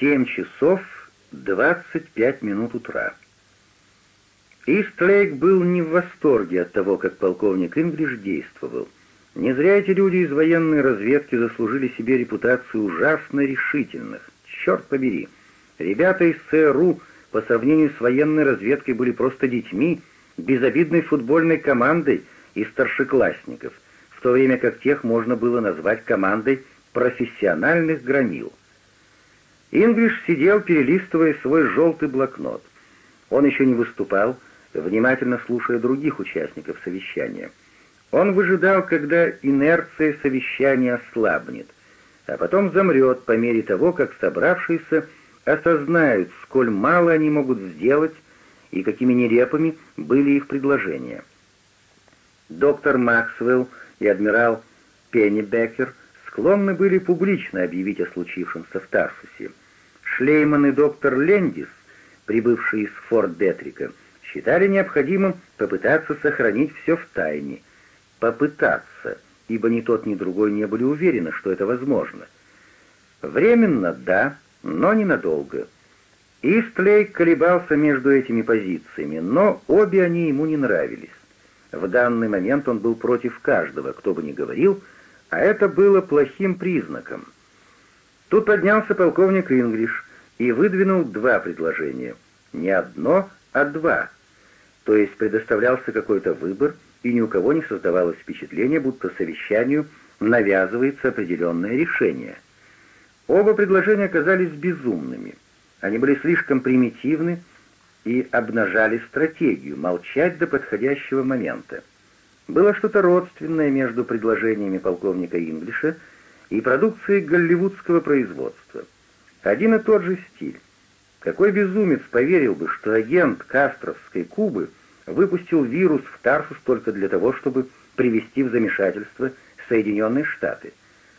7 часов 25 минут утра. Истлейк был не в восторге от того, как полковник Ингриш действовал. Не зря эти люди из военной разведки заслужили себе репутацию ужасно решительных. Черт побери, ребята из ЦРУ по сравнению с военной разведкой были просто детьми, безобидной футбольной командой из старшеклассников, в то время как тех можно было назвать командой профессиональных громил. Ингриш сидел, перелистывая свой желтый блокнот. Он еще не выступал, внимательно слушая других участников совещания. Он выжидал, когда инерция совещания ослабнет, а потом замрет по мере того, как собравшиеся осознают, сколь мало они могут сделать и какими нерепами были их предложения. Доктор Максвелл и адмирал Пеннибекер — склонны были публично объявить о случившемся в Тарсусе. Шлейман и доктор Лендис, прибывшие из Форт-Детрика, считали необходимым попытаться сохранить все в тайне. Попытаться, ибо ни тот, ни другой не были уверены, что это возможно. Временно, да, но ненадолго. Истлей колебался между этими позициями, но обе они ему не нравились. В данный момент он был против каждого, кто бы ни говорил — а это было плохим признаком. Тут поднялся полковник Ингриш и выдвинул два предложения. Не одно, а два. То есть предоставлялся какой-то выбор, и ни у кого не создавалось впечатление, будто совещанию навязывается определенное решение. Оба предложения оказались безумными. Они были слишком примитивны и обнажали стратегию молчать до подходящего момента. Было что-то родственное между предложениями полковника Инглиша и продукцией голливудского производства. Один и тот же стиль. Какой безумец поверил бы, что агент Кастровской Кубы выпустил вирус в Тарсус только для того, чтобы привести в замешательство Соединенные Штаты,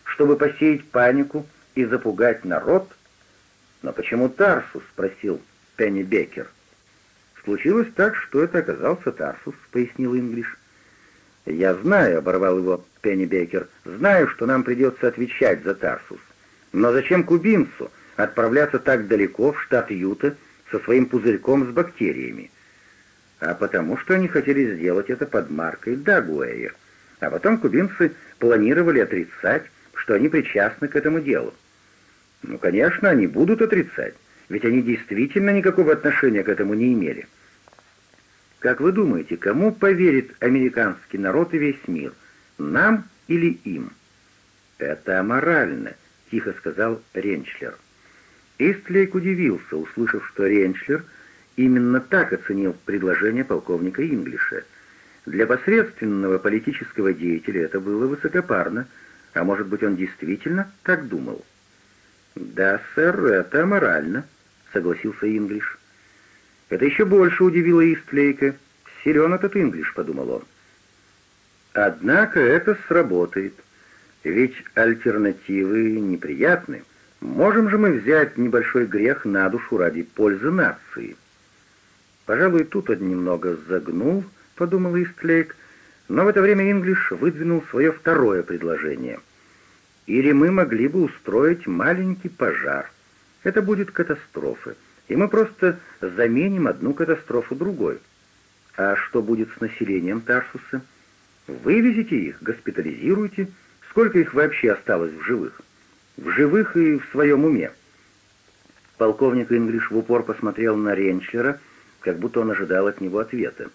чтобы посеять панику и запугать народ? Но почему Тарсус, спросил Пенни Беккер. Случилось так, что это оказался Тарсус, пояснил Инглиш. «Я знаю», — оборвал его Пеннибекер, — «знаю, что нам придется отвечать за Тарсус. Но зачем кубинцу отправляться так далеко, в штат Юта, со своим пузырьком с бактериями? А потому что они хотели сделать это под маркой Дагуэя. А потом кубинцы планировали отрицать, что они причастны к этому делу. Ну, конечно, они будут отрицать, ведь они действительно никакого отношения к этому не имели». Как вы думаете, кому поверит американский народ и весь мир? Нам или им? Это аморально, тихо сказал Ренчлер. Истлейк удивился, услышав, что Ренчлер именно так оценил предложение полковника Инглиша. Для посредственного политического деятеля это было высокопарно, а может быть он действительно так думал? «Да, сэр, это аморально», — согласился Инглиш. Это еще больше удивило Истлейка. «Силен этот инглиш», — подумал он. Однако это сработает. Ведь альтернативы неприятны. Можем же мы взять небольшой грех на душу ради пользы нации. Пожалуй, тут он немного загнул, подумал Истлейк, но в это время Инглиш выдвинул свое второе предложение. Или мы могли бы устроить маленький пожар. Это будет катастрофа и мы просто заменим одну катастрофу другой. А что будет с населением Тарсуса? Вывезите их, госпитализируйте. Сколько их вообще осталось в живых? В живых и в своем уме. Полковник Инглиш в упор посмотрел на Ренчлера, как будто он ожидал от него ответа.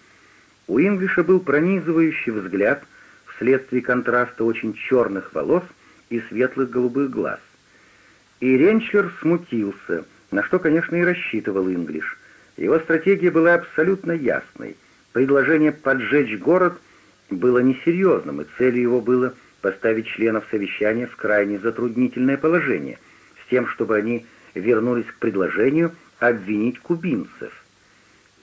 У Инглиша был пронизывающий взгляд вследствие контраста очень черных волос и светлых голубых глаз. И Ренчлер смутился — на что, конечно, и рассчитывал Инглиш. Его стратегия была абсолютно ясной. Предложение поджечь город было несерьезным, и целью его было поставить членов совещания в крайне затруднительное положение, с тем, чтобы они вернулись к предложению обвинить кубинцев.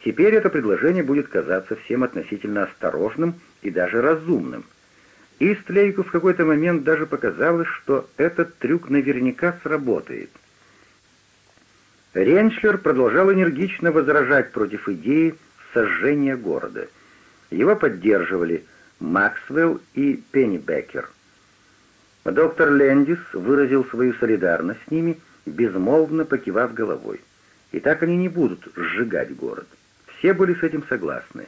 Теперь это предложение будет казаться всем относительно осторожным и даже разумным. Истлейку в какой-то момент даже показалось, что этот трюк наверняка сработает — Реншлер продолжал энергично возражать против идеи сожжения города. Его поддерживали Максвелл и Пеннибекер. Доктор Лендис выразил свою солидарность с ними, безмолвно покивав головой. И так они не будут сжигать город. Все были с этим согласны.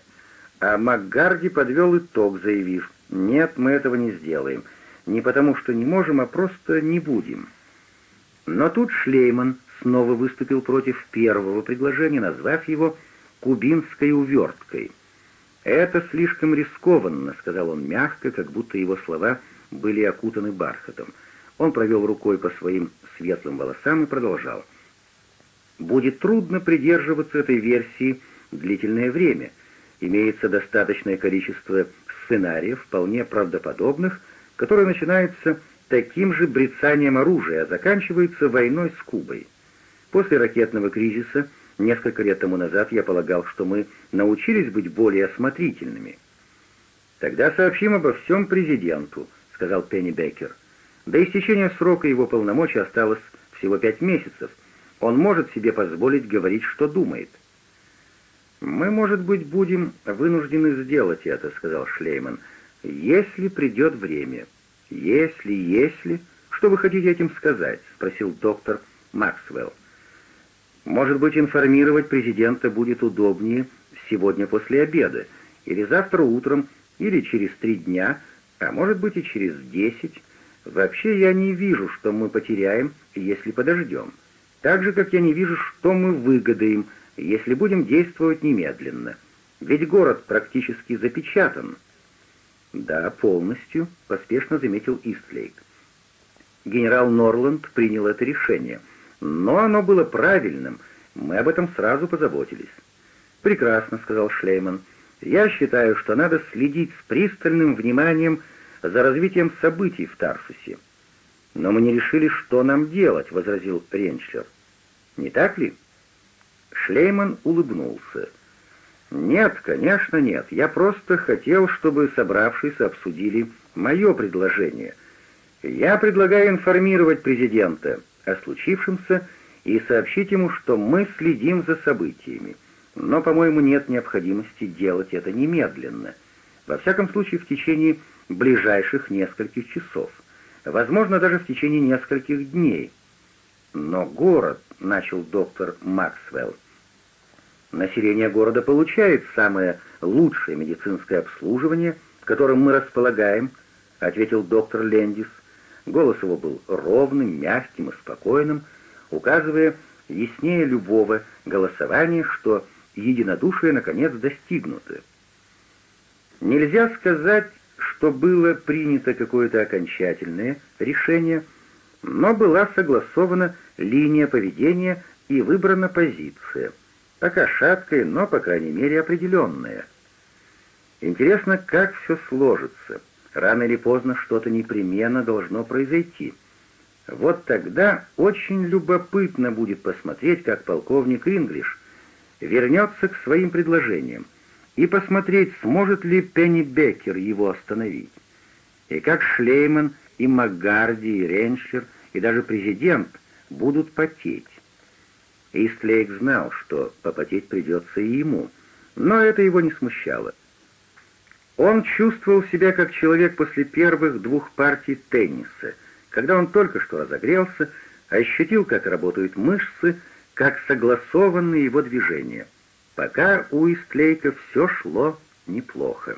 А Макгарди подвел итог, заявив, «Нет, мы этого не сделаем. Не потому, что не можем, а просто не будем». Но тут Шлейман снова выступил против первого предложения, назвав его «кубинской уверткой». «Это слишком рискованно», — сказал он мягко, как будто его слова были окутаны бархатом. Он провел рукой по своим светлым волосам и продолжал. «Будет трудно придерживаться этой версии длительное время. Имеется достаточное количество сценариев, вполне правдоподобных, которые начинаются таким же брецанием оружия, а заканчиваются войной с Кубой. После ракетного кризиса несколько лет тому назад я полагал, что мы научились быть более осмотрительными. «Тогда сообщим обо всем президенту», — сказал Пенни Беккер. «До истечения срока его полномочий осталось всего пять месяцев. Он может себе позволить говорить, что думает». «Мы, может быть, будем вынуждены сделать это», — сказал Шлейман. «Если придет время». «Если, если...» «Что вы хотите этим сказать?» — спросил доктор Максвелл. Может быть, информировать президента будет удобнее сегодня после обеда, или завтра утром, или через три дня, а может быть и через десять. Вообще я не вижу, что мы потеряем, если подождем. Так же, как я не вижу, что мы выгодаем, если будем действовать немедленно. Ведь город практически запечатан. Да, полностью, поспешно заметил Истлейк. Генерал Норланд принял это решение — но оно было правильным, мы об этом сразу позаботились. «Прекрасно», — сказал Шлейман. «Я считаю, что надо следить с пристальным вниманием за развитием событий в Тарсусе». «Но мы не решили, что нам делать», — возразил Ренчлер. «Не так ли?» Шлейман улыбнулся. «Нет, конечно, нет. Я просто хотел, чтобы собравшиеся обсудили мое предложение. Я предлагаю информировать президента» о случившемся и сообщить ему, что мы следим за событиями. Но, по-моему, нет необходимости делать это немедленно. Во всяком случае, в течение ближайших нескольких часов. Возможно, даже в течение нескольких дней. Но город, — начал доктор Максвелл, — население города получает самое лучшее медицинское обслуживание, которым мы располагаем, — ответил доктор Лендис. Голос его был ровным, мягким и спокойным, указывая яснее любого голосования, что единодушие наконец достигнуто. Нельзя сказать, что было принято какое-то окончательное решение, но была согласована линия поведения и выбрана позиция, пока шаткая, но, по крайней мере, определенная. Интересно, как все сложится — Рано или поздно что-то непременно должно произойти. Вот тогда очень любопытно будет посмотреть, как полковник Инглиш вернется к своим предложениям и посмотреть, сможет ли Пенни Беккер его остановить. И как Шлейман, и Макгарди, и Реншлер и даже президент будут потеть. Истлейк знал, что попотеть придется и ему, но это его не смущало. Он чувствовал себя как человек после первых двух партий тенниса, когда он только что разогрелся, ощутил, как работают мышцы, как согласованы его движения. Пока у Истлейка все шло неплохо.